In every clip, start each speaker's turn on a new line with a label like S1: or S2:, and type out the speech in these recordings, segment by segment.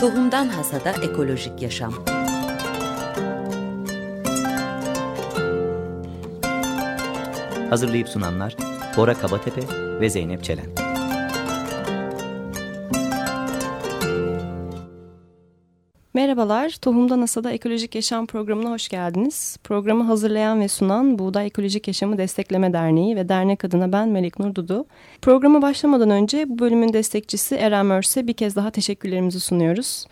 S1: Tohumdan Hasada Ekolojik Yaşam
S2: Hazırlayıp sunanlar Bora Kabatepe ve Zeynep Çelen.
S3: Merhabalar, Tohumda NASA'da Ekolojik Yaşam programına hoş geldiniz. Programı hazırlayan ve sunan Buğday Ekolojik Yaşamı Destekleme Derneği ve dernek adına ben Melek Nur Dudu. Programa başlamadan önce bu bölümün destekçisi Eren Mörs'e bir kez daha teşekkürlerimizi sunuyoruz.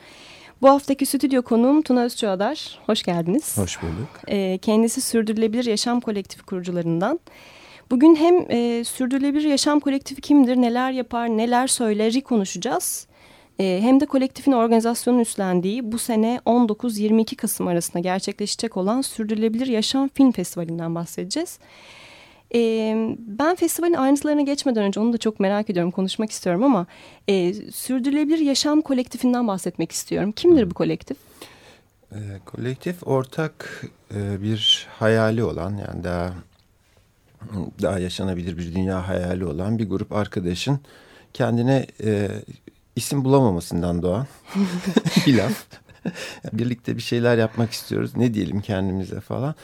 S3: Bu haftaki stüdyo konuğum Tuna Özçuadar. Hoş geldiniz.
S4: Hoş bulduk.
S3: Ee, kendisi Sürdürülebilir Yaşam Kolektifi kurucularından. Bugün hem e, Sürdürülebilir Yaşam Kolektifi kimdir, neler yapar, neler söyleri konuşacağız. E, hem de kolektifin organizasyonun üstlendiği bu sene 19-22 Kasım arasında gerçekleşecek olan Sürdürülebilir Yaşam Film Festivali'nden bahsedeceğiz. E, ben festivalin ayrıntılarına geçmeden önce onu da çok merak ediyorum, konuşmak istiyorum ama e, Sürdürülebilir Yaşam Kolektifinden bahsetmek istiyorum. Kimdir bu kolektif?
S4: E, kolektif ortak e, bir hayali olan yani daha daha yaşanabilir bir dünya hayali olan bir grup arkadaşın kendine e, isim bulamamasından doğan bir laf. Birlikte bir şeyler yapmak istiyoruz. Ne diyelim kendimize falan.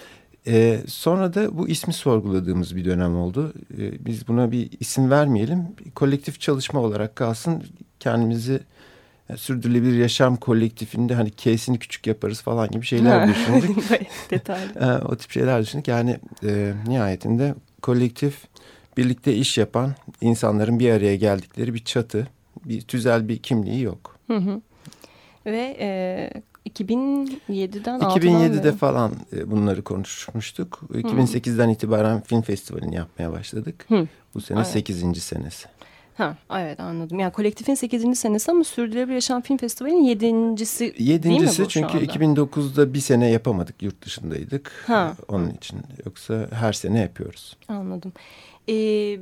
S4: Ee, sonra da bu ismi sorguladığımız bir dönem oldu. Ee, biz buna bir isim vermeyelim. Bir kolektif çalışma olarak kalsın. Kendimizi yani sürdürülebilir yaşam kolektifinde hani K'sini küçük yaparız falan gibi şeyler düşündük.
S3: Detaylı.
S4: O tip şeyler düşündük. Yani e, nihayetinde kolektif birlikte iş yapan insanların bir araya geldikleri bir çatı bir tüzel bir kimliği yok.
S3: Hı hı. Ve e, 2007'den
S4: 2007'de beri. falan e, bunları konuşmuştuk. 2008'den itibaren film festivalini yapmaya başladık. Hı. Bu sene evet. 8. senesi.
S3: Ha, evet anladım. Yani kolektifin 8. senesi ama Sürdürülebilir Yaşam Film Festivali'nin 7.si
S4: 7.si çünkü 2009'da bir sene yapamadık. Yurt dışındaydık. Ha. Onun için. Yoksa her sene yapıyoruz.
S3: Anladım. Ee,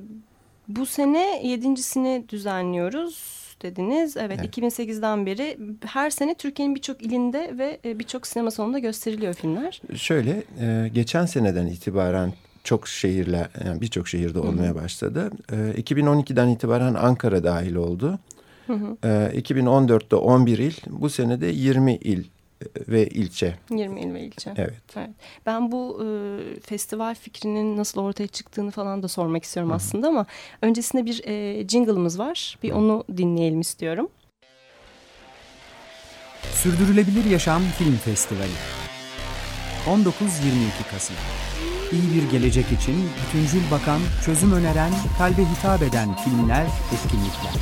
S3: bu sene yedincisini düzenliyoruz dediniz. Evet, evet. 2008'den beri her sene Türkiye'nin birçok ilinde ve e, birçok sinema salonunda gösteriliyor filmler.
S4: Şöyle e, geçen seneden itibaren çok şehirler yani birçok şehirde olmaya başladı. E, 2012'den itibaren Ankara dahil oldu. Hı hı. E, 2014'te 11 il, bu sene de 20 il ve ilçe.
S3: 20 il ve ilçe.
S4: Evet.
S3: evet. Ben bu e, festival fikrinin nasıl ortaya çıktığını falan da sormak istiyorum Hı -hı. aslında ama öncesinde bir e, jingle'ımız var. Bir Hı -hı. onu dinleyelim istiyorum.
S5: Sürdürülebilir Yaşam Film Festivali 19-22 Kasım İyi bir gelecek için bütüncül bakan, çözüm öneren, kalbe hitap eden filmler, etkinlikler.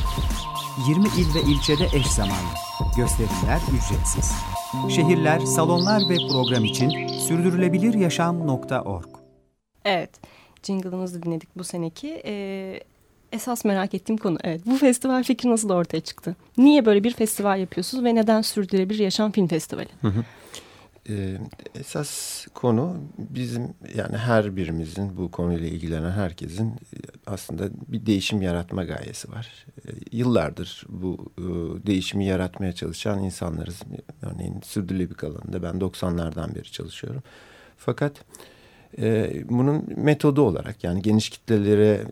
S5: 20 il ve ilçede eş zamanlı. Gösterimler ücretsiz. Şehirler, salonlar ve program için sürdürülebiliryaşam.org
S3: Evet, jingle'ımızı dinledik bu seneki. Ee, esas merak ettiğim konu evet. Bu festival fikri nasıl ortaya çıktı? Niye böyle bir festival yapıyorsunuz ve neden Sürdürülebilir Yaşam Film Festivali? Hı hı.
S4: Ee, esas konu bizim yani her birimizin bu konuyla ilgilenen herkesin e, aslında bir değişim yaratma gayesi var. Ee, yıllardır bu e, değişimi yaratmaya çalışan insanlarız. Örneğin sürdürülebilirlik alanında ben 90'lardan beri çalışıyorum. Fakat e, bunun metodu olarak yani geniş kitlelere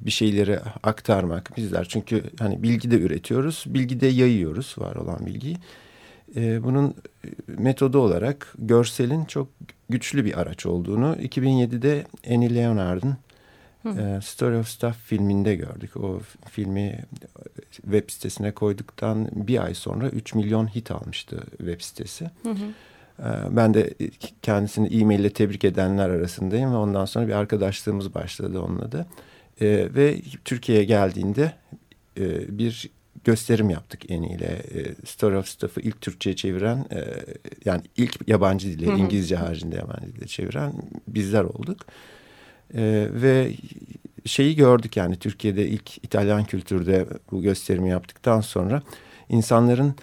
S4: bir şeyleri aktarmak bizler çünkü hani bilgi de üretiyoruz, bilgi de yayıyoruz var olan bilgiyi e, bunun metodu olarak görselin çok güçlü bir araç olduğunu 2007'de Annie Leonard'ın e, Story of Stuff filminde gördük. O filmi web sitesine koyduktan bir ay sonra 3 milyon hit almıştı web sitesi. Hı hı. E, ben de kendisini e-mail ile tebrik edenler arasındayım ve ondan sonra bir arkadaşlığımız başladı onunla da. E, ve Türkiye'ye geldiğinde e, bir gösterim yaptık Eni ile. E, Story of Stuff'ı ilk Türkçe'ye çeviren e, yani ilk yabancı dile Hı -hı. İngilizce haricinde yabancı dile çeviren bizler olduk. E, ve şeyi gördük yani Türkiye'de ilk İtalyan kültürde bu gösterimi yaptıktan sonra insanların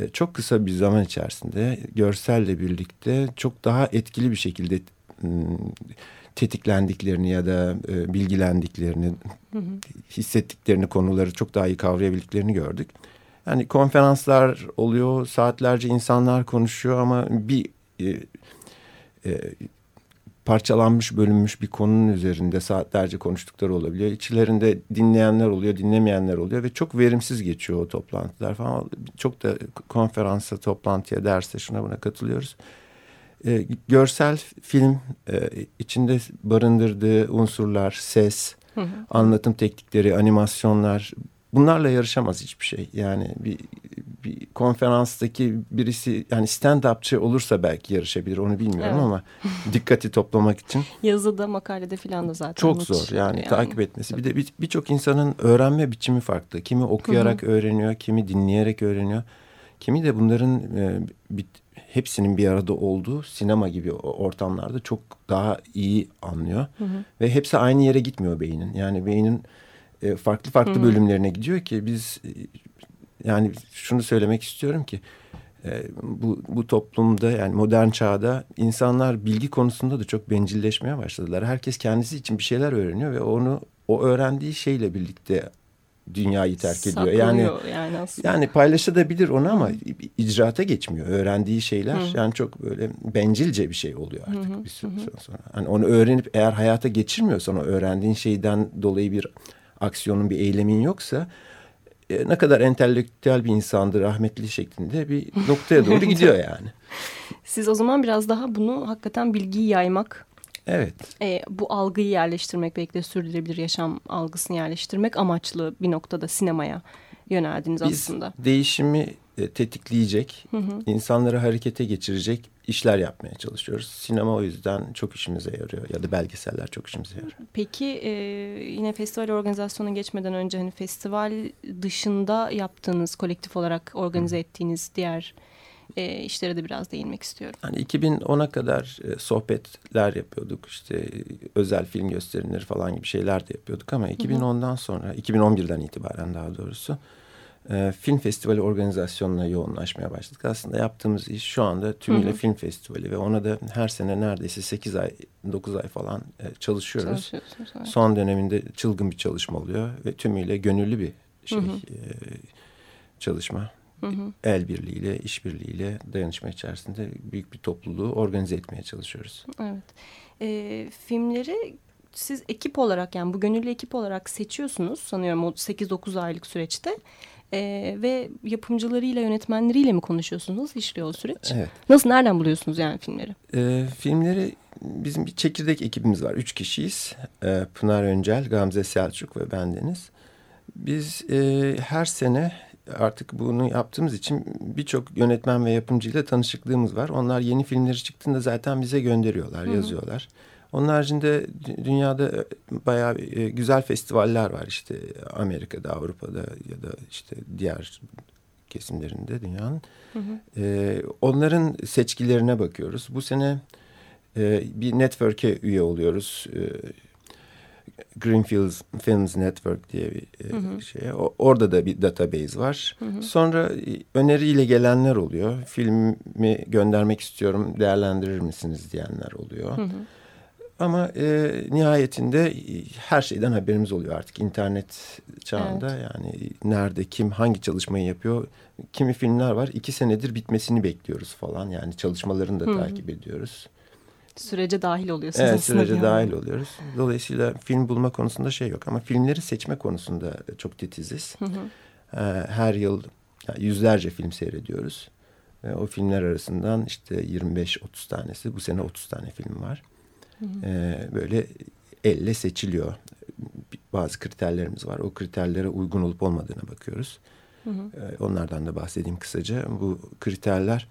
S4: e, çok kısa bir zaman içerisinde görselle birlikte çok daha etkili bir şekilde tetiklendiklerini ya da e, bilgilendiklerini, hı hı. hissettiklerini konuları çok daha iyi kavrayabildiklerini gördük. Yani konferanslar oluyor, saatlerce insanlar konuşuyor ama bir e, e, parçalanmış, bölünmüş bir konunun üzerinde saatlerce konuştukları olabiliyor. İçlerinde dinleyenler oluyor, dinlemeyenler oluyor ve çok verimsiz geçiyor o toplantılar falan. Çok da konferansa, toplantıya, derse şuna buna katılıyoruz. E, görsel film e, içinde barındırdığı unsurlar, ses, hı hı. anlatım teknikleri, animasyonlar bunlarla yarışamaz hiçbir şey. Yani bir, bir konferanstaki birisi yani stand-upçı olursa belki yarışabilir onu bilmiyorum evet. ama dikkati toplamak için.
S3: Yazıda makalede filan da zaten.
S4: Çok zor yani, yani takip etmesi. Bir de birçok bir insanın öğrenme biçimi farklı. Kimi okuyarak Hı -hı. öğreniyor, kimi dinleyerek öğreniyor. Kimi de bunların e, bir, hepsinin bir arada olduğu sinema gibi ortamlarda çok daha iyi anlıyor. Hı hı. Ve hepsi aynı yere gitmiyor beynin. Yani beynin e, farklı farklı hı. bölümlerine gidiyor ki biz e, yani şunu söylemek istiyorum ki e, bu, bu toplumda yani modern çağda insanlar bilgi konusunda da çok bencilleşmeye başladılar. Herkes kendisi için bir şeyler öğreniyor ve onu o öğrendiği şeyle birlikte dünyayı terk ediyor. Yani yani, aslında. yani paylaşabilir onu ama icraata geçmiyor. Öğrendiği şeyler Hı. yani çok böyle bencilce bir şey oluyor artık Hı. bir süre sonra. Hani onu öğrenip eğer hayata geçirmiyorsan o öğrendiğin şeyden dolayı bir aksiyonun bir eylemin yoksa e, ne kadar entelektüel bir insandır rahmetli şeklinde bir noktaya doğru gidiyor yani.
S3: Siz o zaman biraz daha bunu hakikaten bilgiyi yaymak
S4: Evet.
S3: E, bu algıyı yerleştirmek belki de sürdürülebilir yaşam algısını yerleştirmek amaçlı bir noktada sinemaya yöneldiniz Biz aslında.
S4: değişimi e, tetikleyecek, hı hı. insanları harekete geçirecek işler yapmaya çalışıyoruz. Sinema o yüzden çok işimize yarıyor ya da belgeseller çok işimize yarıyor.
S3: Peki e, yine festival organizasyonuna geçmeden önce hani festival dışında yaptığınız kolektif olarak organize hı. ettiğiniz diğer e, işlere de biraz değinmek istiyorum.
S4: Hani 2010'a kadar e, sohbetler yapıyorduk işte özel film gösterimleri falan gibi şeyler de yapıyorduk ama 2010'dan sonra 2011'den itibaren daha doğrusu e, film festivali organizasyonuna yoğunlaşmaya başladık. Aslında yaptığımız iş şu anda tümüyle hı hı. film festivali ve ona da her sene neredeyse 8 ay 9 ay falan e, çalışıyoruz. Evet. Son döneminde çılgın bir çalışma oluyor ve tümüyle gönüllü bir şey hı hı. E, çalışma. Hı hı. El birliğiyle, işbirliğiyle dayanışma içerisinde büyük bir topluluğu organize etmeye çalışıyoruz.
S3: Evet. E, filmleri siz ekip olarak yani bu gönüllü ekip olarak seçiyorsunuz sanıyorum o 8-9 aylık süreçte. Ee, ve yapımcılarıyla, yönetmenleriyle mi konuşuyorsunuz? Nasıl işliyor o süreç? Evet. Nasıl, nereden buluyorsunuz yani filmleri?
S4: Ee, filmleri bizim bir çekirdek ekibimiz var. Üç kişiyiz. Ee, Pınar Öncel, Gamze Selçuk ve bendeniz. Biz e, her sene artık bunu yaptığımız için birçok yönetmen ve yapımcıyla tanışıklığımız var. Onlar yeni filmleri çıktığında zaten bize gönderiyorlar, Hı -hı. yazıyorlar. Onun haricinde dünyada e, bayağı e, güzel festivaller var işte Amerika'da, Avrupa'da ya da işte diğer kesimlerinde dünyanın. Hı hı. Ee, onların seçkilerine bakıyoruz. Bu sene e, bir network'e üye oluyoruz. E, Greenfields Films Network diye bir e, hı hı. şey. O, orada da bir database var. Hı hı. Sonra öneriyle gelenler oluyor. Filmi göndermek istiyorum, değerlendirir misiniz diyenler oluyor. Hı hı. Ama e, nihayetinde e, her şeyden haberimiz oluyor artık internet çağında. Evet. Yani nerede, kim, hangi çalışmayı yapıyor. Kimi filmler var iki senedir bitmesini bekliyoruz falan. Yani çalışmalarını da Hı -hı. takip ediyoruz.
S3: Sürece dahil oluyorsunuz
S4: evet, sürece yani. dahil oluyoruz. Dolayısıyla film bulma konusunda şey yok. Ama filmleri seçme konusunda çok titiziz. Hı hı. Her yıl yüzlerce film seyrediyoruz. O filmler arasından işte 25-30 tanesi. Bu sene 30 tane film var. E, böyle elle seçiliyor. Bazı kriterlerimiz var. O kriterlere uygun olup olmadığına bakıyoruz. Hı hı. E, onlardan da bahsedeyim kısaca. Bu kriterler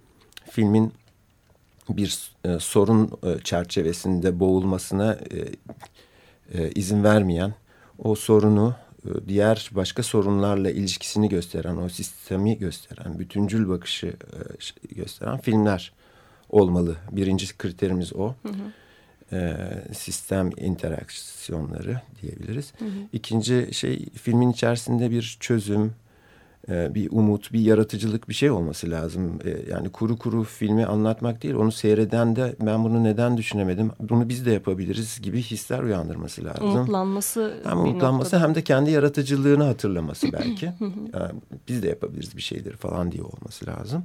S4: filmin bir e, sorun e, çerçevesinde boğulmasına e, e, izin vermeyen, o sorunu e, diğer başka sorunlarla ilişkisini gösteren, o sistemi gösteren, bütüncül bakışı e, gösteren filmler olmalı. Birinci kriterimiz o. Hı hı e, sistem interaksiyonları diyebiliriz. Hı hı. İkinci şey filmin içerisinde bir çözüm, bir umut, bir yaratıcılık bir şey olması lazım. E, yani kuru kuru filmi anlatmak değil, onu seyreden de ben bunu neden düşünemedim, bunu biz de yapabiliriz gibi hisler uyandırması lazım.
S6: Umutlanması.
S4: Hem umutlanması hem de kendi yaratıcılığını hatırlaması belki. yani biz de yapabiliriz bir şeydir falan diye olması lazım.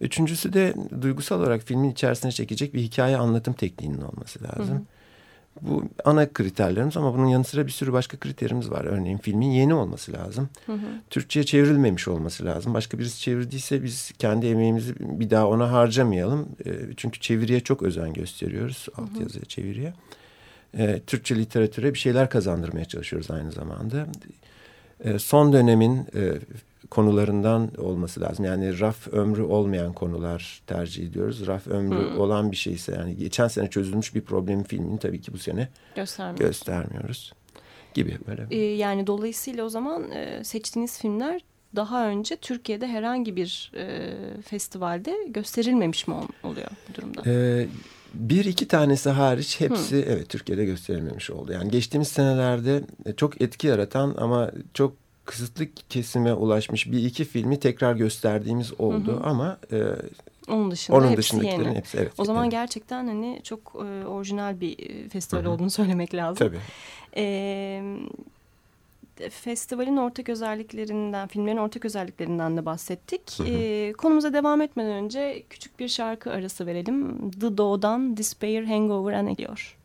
S4: Üçüncüsü de duygusal olarak filmin içerisine çekecek bir hikaye anlatım tekniğinin olması lazım. Bu ana kriterlerimiz ama bunun yanı sıra bir sürü başka kriterimiz var. Örneğin filmin yeni olması lazım. Hı hı. Türkçe'ye çevrilmemiş olması lazım. Başka birisi çevirdiyse biz kendi emeğimizi bir daha ona harcamayalım. E, çünkü çeviriye çok özen gösteriyoruz. Altyazıya, çeviriye. E, Türkçe literatüre bir şeyler kazandırmaya çalışıyoruz aynı zamanda. E, son dönemin e, konularından olması lazım. Yani raf ömrü olmayan konular tercih ediyoruz. Raf ömrü hmm. olan bir şeyse yani geçen sene çözülmüş bir problemin filmini tabii ki bu sene göstermiyoruz. göstermiyoruz gibi böyle.
S6: Ee, yani dolayısıyla o zaman e, seçtiğiniz filmler daha önce Türkiye'de herhangi bir e, festivalde gösterilmemiş mi oluyor bu durumda?
S4: Ee, bir iki tanesi hariç hepsi hmm. evet Türkiye'de gösterilmemiş oldu. Yani geçtiğimiz senelerde çok etki yaratan ama çok kısıtlı kesime ulaşmış bir iki filmi tekrar gösterdiğimiz oldu hı hı. ama e,
S6: onun dışında onun hepsi yeni. hepsi evet. O zaman evet. gerçekten hani çok e, orijinal bir e, festival hı hı. olduğunu söylemek lazım.
S4: Tabii.
S6: E, festivalin ortak özelliklerinden, filmlerin ortak özelliklerinden de bahsettik. Hı hı. E, konumuza devam etmeden önce küçük bir şarkı arası verelim. The Daw'dan Despair Hangover and ediyor.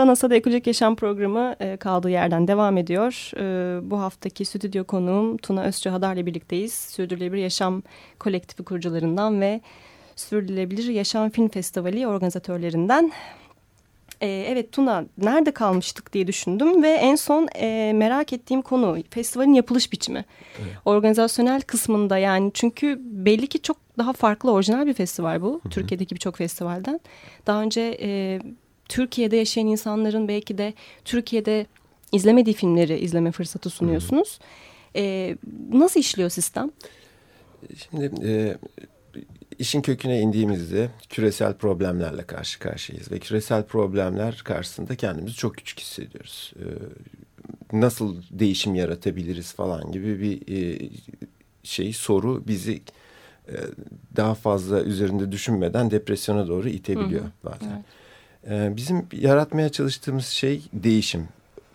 S6: Tohum'da NASA'da Ekolojik Yaşam Programı e, kaldığı yerden devam ediyor. E, bu haftaki stüdyo konuğum Tuna Özçahadar'la ile birlikteyiz. Sürdürülebilir Yaşam Kolektifi kurucularından ve Sürdürülebilir Yaşam Film Festivali organizatörlerinden.
S3: E, evet Tuna nerede kalmıştık diye düşündüm ve en son e, merak ettiğim konu festivalin yapılış biçimi. Evet. Organizasyonel kısmında yani çünkü belli ki çok daha farklı orijinal bir festival bu. Hı -hı. Türkiye'deki birçok festivalden. Daha önce e, Türkiye'de yaşayan insanların belki de Türkiye'de izlemediği filmleri izleme fırsatı sunuyorsunuz. E, nasıl işliyor sistem?
S4: Şimdi e, işin köküne indiğimizde küresel problemlerle karşı karşıyayız ve küresel problemler karşısında kendimizi çok küçük hissediyoruz. E, nasıl değişim yaratabiliriz falan gibi bir e, şey soru bizi e, daha fazla üzerinde düşünmeden depresyona doğru itebiliyor hı hı. bazen. Evet. Ee, bizim yaratmaya çalıştığımız şey değişim.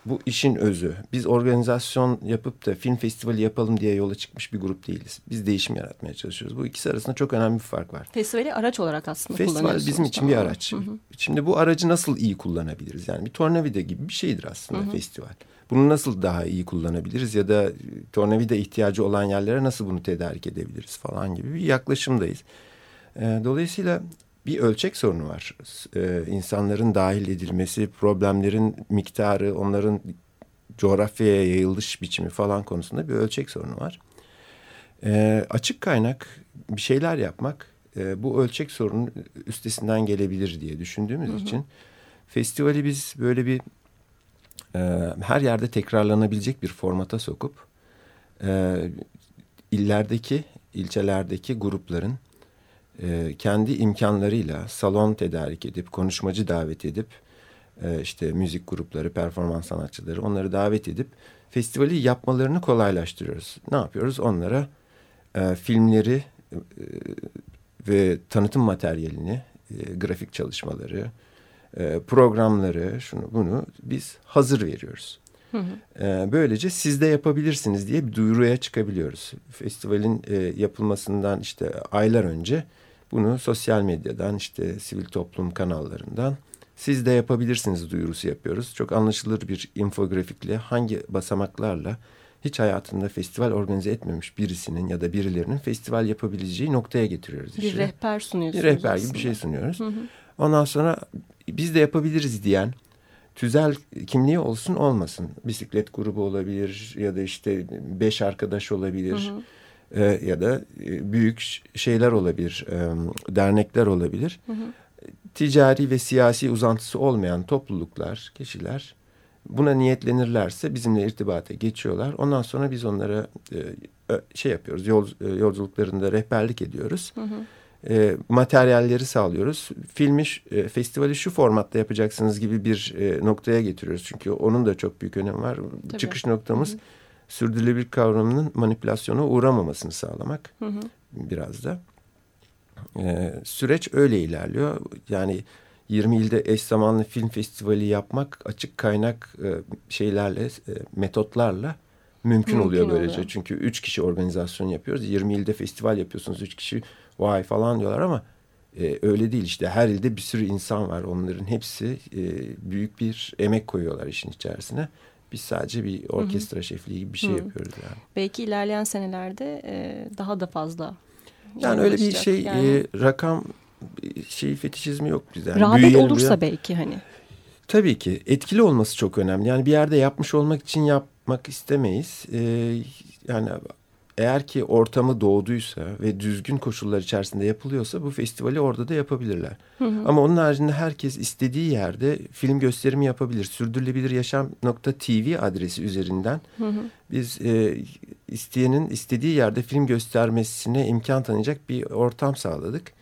S4: Bu işin özü. Biz organizasyon yapıp da film festivali yapalım diye yola çıkmış bir grup değiliz. Biz değişim yaratmaya çalışıyoruz. Bu ikisi arasında çok önemli bir fark var.
S3: Festivali araç olarak aslında
S4: Festival bizim için bir araç. Hı hı. Şimdi bu aracı nasıl iyi kullanabiliriz? Yani bir tornavida gibi bir şeydir aslında hı hı. festival. Bunu nasıl daha iyi kullanabiliriz ya da tornavida ihtiyacı olan yerlere nasıl bunu tedarik edebiliriz falan gibi bir yaklaşımdayız. Ee, dolayısıyla bir ölçek sorunu var. Ee, insanların dahil edilmesi, problemlerin miktarı, onların coğrafyaya yayılış biçimi falan konusunda bir ölçek sorunu var. Ee, açık kaynak bir şeyler yapmak e, bu ölçek sorunun üstesinden gelebilir diye düşündüğümüz hı hı. için festivali biz böyle bir e, her yerde tekrarlanabilecek bir formata sokup e, illerdeki, ilçelerdeki grupların e, kendi imkanlarıyla salon tedarik edip, konuşmacı davet edip, e, işte müzik grupları, performans sanatçıları onları davet edip festivali yapmalarını kolaylaştırıyoruz. Ne yapıyoruz? Onlara e, filmleri e, ve tanıtım materyalini, e, grafik çalışmaları, e, programları, şunu bunu biz hazır veriyoruz. Hı hı. E, böylece siz de yapabilirsiniz diye bir duyuruya çıkabiliyoruz. Festivalin e, yapılmasından işte aylar önce bunu sosyal medyadan işte sivil toplum kanallarından siz de yapabilirsiniz duyurusu yapıyoruz. Çok anlaşılır bir infografikle hangi basamaklarla hiç hayatında festival organize etmemiş birisinin ya da birilerinin festival yapabileceği noktaya getiriyoruz.
S3: Bir işte. rehber sunuyorsunuz
S4: Bir rehber aslında. gibi bir şey sunuyoruz. Hı hı. Ondan sonra biz de yapabiliriz diyen tüzel kimliği olsun olmasın. Bisiklet grubu olabilir ya da işte beş arkadaş olabilir. Hı hı e, ya da e, büyük şeyler olabilir, e, dernekler olabilir. Hı hı. Ticari ve siyasi uzantısı olmayan topluluklar, kişiler buna niyetlenirlerse bizimle irtibata geçiyorlar. Ondan sonra biz onlara e, şey yapıyoruz, yol, e, yolculuklarında rehberlik ediyoruz. Hı hı. E, materyalleri sağlıyoruz. Filmi, e, festivali şu formatta yapacaksınız gibi bir e, noktaya getiriyoruz. Çünkü onun da çok büyük önemi var. Tabii. Çıkış noktamız... Hı hı sürdürülebilir kavramının manipülasyona uğramamasını sağlamak hı hı. biraz da. Ee, süreç öyle ilerliyor. Yani 20 ilde eş zamanlı film festivali yapmak açık kaynak e, şeylerle, e, metotlarla mümkün, mümkün oluyor böylece. Oluyor. Çünkü üç kişi organizasyon yapıyoruz. 20 ilde festival yapıyorsunuz. Üç kişi vay falan diyorlar ama e, öyle değil işte. Her ilde bir sürü insan var. Onların hepsi e, büyük bir emek koyuyorlar işin içerisine. Biz sadece bir orkestra Hı -hı. şefliği gibi bir şey Hı -hı. yapıyoruz yani.
S3: Belki ilerleyen senelerde e, daha da fazla.
S4: Yani öyle bir şey yani... e, rakam şey fetişizmi yok bizde. Yani
S3: Rağbet Büyüyelim olursa ya. belki hani.
S4: Tabii ki etkili olması çok önemli. Yani bir yerde yapmış olmak için yapmak istemeyiz. Ee, yani eğer ki ortamı doğduysa ve düzgün koşullar içerisinde yapılıyorsa bu festivali orada da yapabilirler. Hı hı. Ama onun haricinde herkes istediği yerde film gösterimi yapabilir. Sürdürülebilir Yaşam nokta TV adresi üzerinden hı hı. biz e, isteyenin istediği yerde film göstermesine imkan tanıyacak bir ortam sağladık.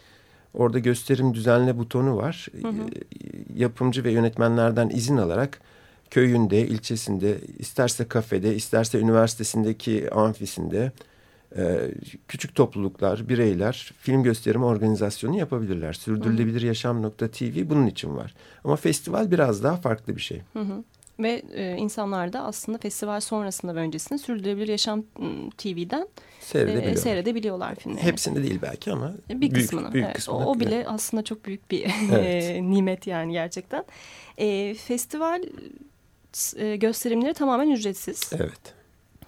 S4: Orada gösterim düzenle butonu var. Hı hı. E, yapımcı ve yönetmenlerden izin alarak köyünde, ilçesinde, isterse kafede, isterse üniversitesindeki amfisinde e, küçük topluluklar, bireyler film gösterimi organizasyonu yapabilirler. Sürdürülebilir Yaşam.tv bunun için var. Ama festival biraz daha farklı bir şey. Hı hı.
S3: Ve e, insanlar da aslında festival sonrasında ve öncesinde Sürdürülebilir Yaşam TV'den seyredebiliyorlar, e, seyredebiliyorlar filmleri.
S4: Hepsini değil belki ama
S3: bir büyük, kısmını. Büyük evet, kısmını. O, bile aslında çok büyük bir evet. nimet yani gerçekten. E, festival e, gösterimleri tamamen ücretsiz.
S4: Evet.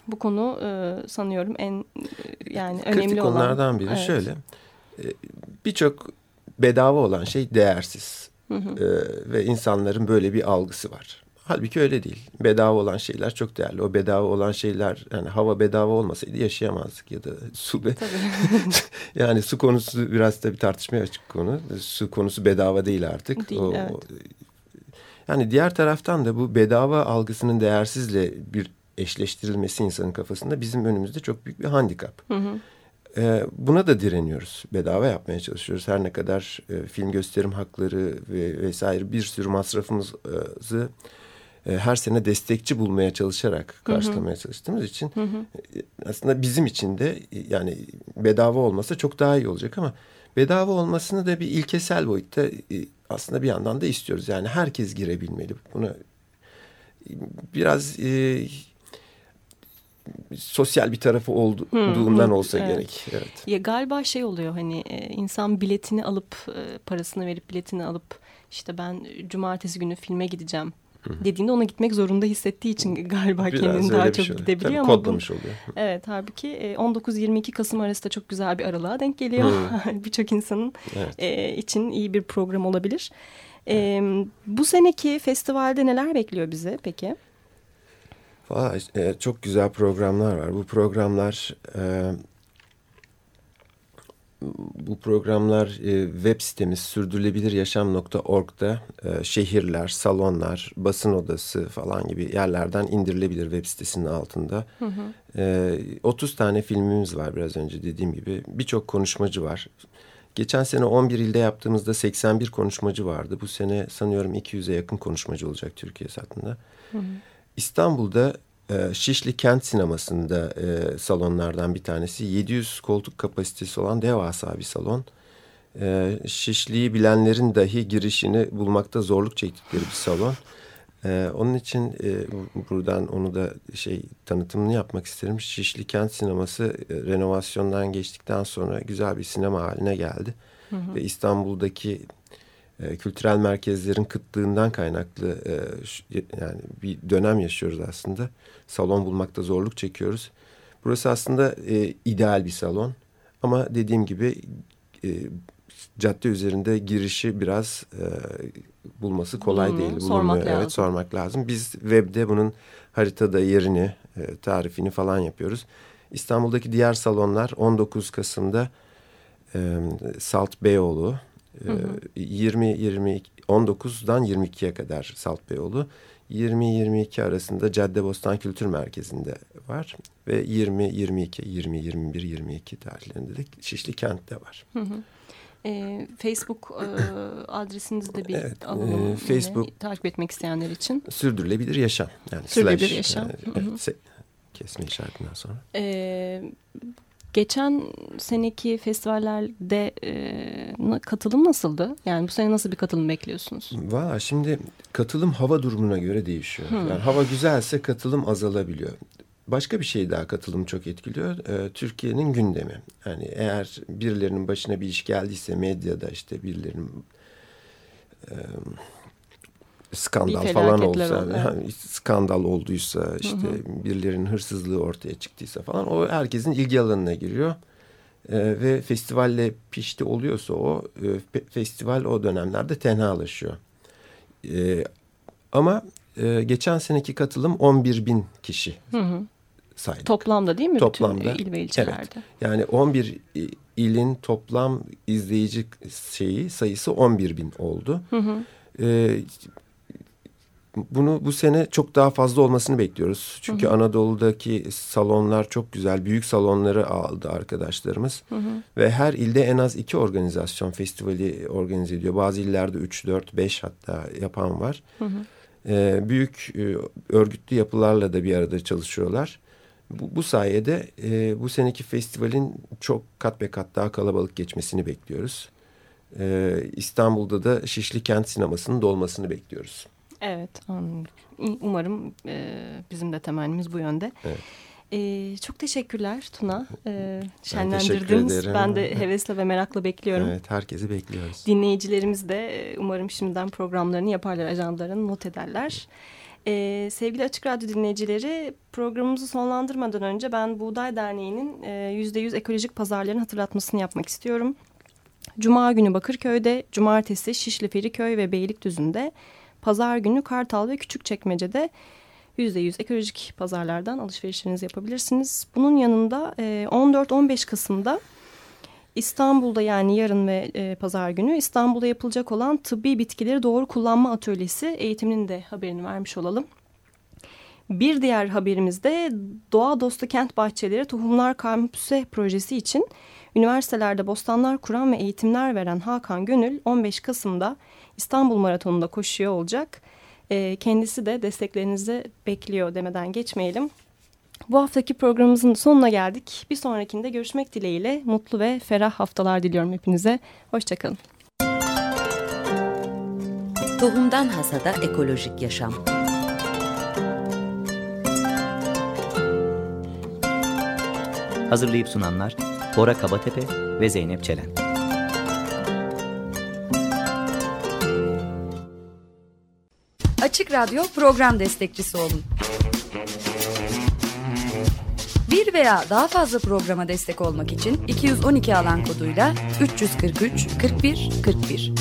S3: Bu konu e, sanıyorum en e, yani
S4: Kritik
S3: önemli olan.
S4: konulardan biri evet. şöyle. E, Birçok bedava olan şey değersiz. Hı hı. E, ve insanların böyle bir algısı var. Halbuki öyle değil. Bedava olan şeyler çok değerli. O bedava olan şeyler yani hava bedava olmasaydı yaşayamazdık ya da su be yani su konusu biraz da bir tartışmaya açık konu. Su konusu bedava değil artık.
S3: Değil,
S4: o,
S3: evet.
S4: Yani diğer taraftan da bu bedava algısının değersizle bir eşleştirilmesi insanın kafasında bizim önümüzde çok büyük bir handikap. Hı hı. Ee, buna da direniyoruz. Bedava yapmaya çalışıyoruz. Her ne kadar e, film gösterim hakları ve vesaire bir sürü masrafımızı e, her sene destekçi bulmaya çalışarak karşılamaya hı hı. çalıştığımız için hı hı. E, aslında bizim için de yani bedava olmasa çok daha iyi olacak ama bedava olmasını da bir ilkesel boyutta aslında bir yandan da istiyoruz. Yani herkes girebilmeli. Buna biraz e, sosyal bir tarafı olduğundan olsa
S3: evet.
S4: gerek. Evet.
S3: Ya galiba şey oluyor hani e, insan biletini alıp e, parasını verip biletini alıp işte ben cumartesi günü filme gideceğim dediğinde ona gitmek zorunda hissettiği için galiba Biraz kendini daha çok şey gidebiliyor Tabii
S4: ama kodlamış bu, oluyor.
S3: Evet halbuki 19-22 Kasım arası da çok güzel bir aralığa denk geliyor. Birçok insanın evet. e, için iyi bir program olabilir. E, bu seneki festivalde neler bekliyor bizi peki?
S4: Valla e, çok güzel programlar var. Bu programlar e, bu programlar e, web sitemiz sürdürülebiliryaşam.org'da e, şehirler, salonlar, basın odası falan gibi yerlerden indirilebilir web sitesinin altında. Hı hı. E, 30 tane filmimiz var biraz önce dediğim gibi. Birçok konuşmacı var. Geçen sene 11 ilde yaptığımızda 81 konuşmacı vardı. Bu sene sanıyorum 200'e yakın konuşmacı olacak Türkiye satında. Hı hı. İstanbul'da Şişli Kent Sineması'nda e, salonlardan bir tanesi. 700 koltuk kapasitesi olan devasa bir salon. E, Şişli'yi bilenlerin dahi girişini bulmakta zorluk çektikleri bir salon. E, onun için e, buradan onu da şey tanıtımını yapmak isterim. Şişli Kent Sineması e, renovasyondan geçtikten sonra güzel bir sinema haline geldi. Hı hı. Ve İstanbul'daki e, kültürel merkezlerin kıtlığından kaynaklı e, yani bir dönem yaşıyoruz aslında. Salon bulmakta zorluk çekiyoruz. Burası aslında e, ideal bir salon ama dediğim gibi e, cadde üzerinde girişi biraz e, bulması kolay hmm, değil.
S3: Sormak lazım.
S4: Evet sormak lazım. Biz webde bunun haritada yerini, e, tarifini falan yapıyoruz. İstanbul'daki diğer salonlar 19 Kasım'da e, Salt Beyoğlu, 20 20 19'dan 22'ye kadar Salt Beyoğlu. 20-22 arasında Caddebostan Kültür Merkezi'nde var ve 20-22, 20-21-22 tarihlerinde de Şişli Kent'te var. Hı hı.
S3: E, Facebook e, adresinizi de bir evet, alalım. E, Facebook yine, takip etmek isteyenler için.
S4: Sürdürülebilir yaşam. Yani
S3: Sürdürülebilir slash, yaşam. E,
S4: evet, kesme işaretinden sonra.
S3: E, Geçen seneki festivallerde e, katılım nasıldı? Yani bu sene nasıl bir katılım bekliyorsunuz?
S4: Valla şimdi katılım hava durumuna göre değişiyor. Hmm. Yani hava güzelse katılım azalabiliyor. Başka bir şey daha katılım çok etkiliyor. Ee, Türkiye'nin gündemi. Yani eğer birilerinin başına bir iş geldiyse medyada işte birilerinin... E, skandal falan olsa, yani skandal olduysa, işte hı hı. birilerinin hırsızlığı ortaya çıktıysa falan o herkesin ilgi alanına giriyor. Ee, ve festivalle pişti oluyorsa o e, festival o dönemlerde tenhalaşıyor. Ee, ama e, geçen seneki katılım 11 bin kişi hı hı. saydık.
S3: Toplamda değil mi? Toplamda. Bütün il ve ilçelerde. Evet.
S4: Yani 11 ilin toplam izleyici şeyi sayısı 11 bin oldu. Hı hı. Ee, bunu bu sene çok daha fazla olmasını bekliyoruz. Çünkü hı hı. Anadolu'daki salonlar çok güzel. Büyük salonları aldı arkadaşlarımız. Hı hı. Ve her ilde en az iki organizasyon festivali organize ediyor. Bazı illerde üç, dört, beş hatta yapan var. Hı hı. Ee, büyük e, örgütlü yapılarla da bir arada çalışıyorlar. Bu, bu sayede e, bu seneki festivalin çok kat be kat daha kalabalık geçmesini bekliyoruz. Ee, İstanbul'da da Şişli Kent Sineması'nın dolmasını bekliyoruz.
S3: Evet umarım e, bizim de temennimiz bu yönde. Evet. Ee, çok teşekkürler Tuna. Ee, şenlendirdiniz. Ben, ben de hevesle ve merakla bekliyorum.
S4: Evet, herkesi bekliyoruz.
S3: Dinleyicilerimiz de e, umarım şimdiden programlarını yaparlar, ajandalarını not ederler. Ee, sevgili Açık Radyo dinleyicileri, programımızı sonlandırmadan önce ben Buğday Derneği'nin e, %100 ekolojik pazarların hatırlatmasını yapmak istiyorum. Cuma günü Bakırköy'de, Cumartesi Şişli Feriköy ve Beylikdüzü'nde, Pazar günü Kartal ve Küçükçekmece'de %100 ekolojik pazarlardan alışverişlerinizi yapabilirsiniz. Bunun yanında 14-15 Kasım'da İstanbul'da yani yarın ve e, pazar günü İstanbul'da yapılacak olan tıbbi bitkileri doğru kullanma atölyesi eğitiminin de haberini vermiş olalım. Bir diğer haberimizde Doğa Dostu Kent Bahçeleri Tohumlar Kampüse projesi için üniversitelerde bostanlar kuran ve eğitimler veren Hakan Gönül 15 Kasım'da İstanbul Maratonu'nda koşuyor olacak. E, kendisi de desteklerinizi bekliyor demeden geçmeyelim. Bu haftaki programımızın sonuna geldik. Bir sonrakinde görüşmek dileğiyle mutlu ve ferah haftalar diliyorum hepinize. Hoşçakalın.
S1: Tohumdan Hasada Ekolojik Yaşam
S2: Hazırlayıp sunanlar Bora Kabatepe ve Zeynep Çelen.
S7: Açık Radyo program destekçisi olun. Bir veya daha fazla programa destek olmak için 212 alan koduyla 343 41 41.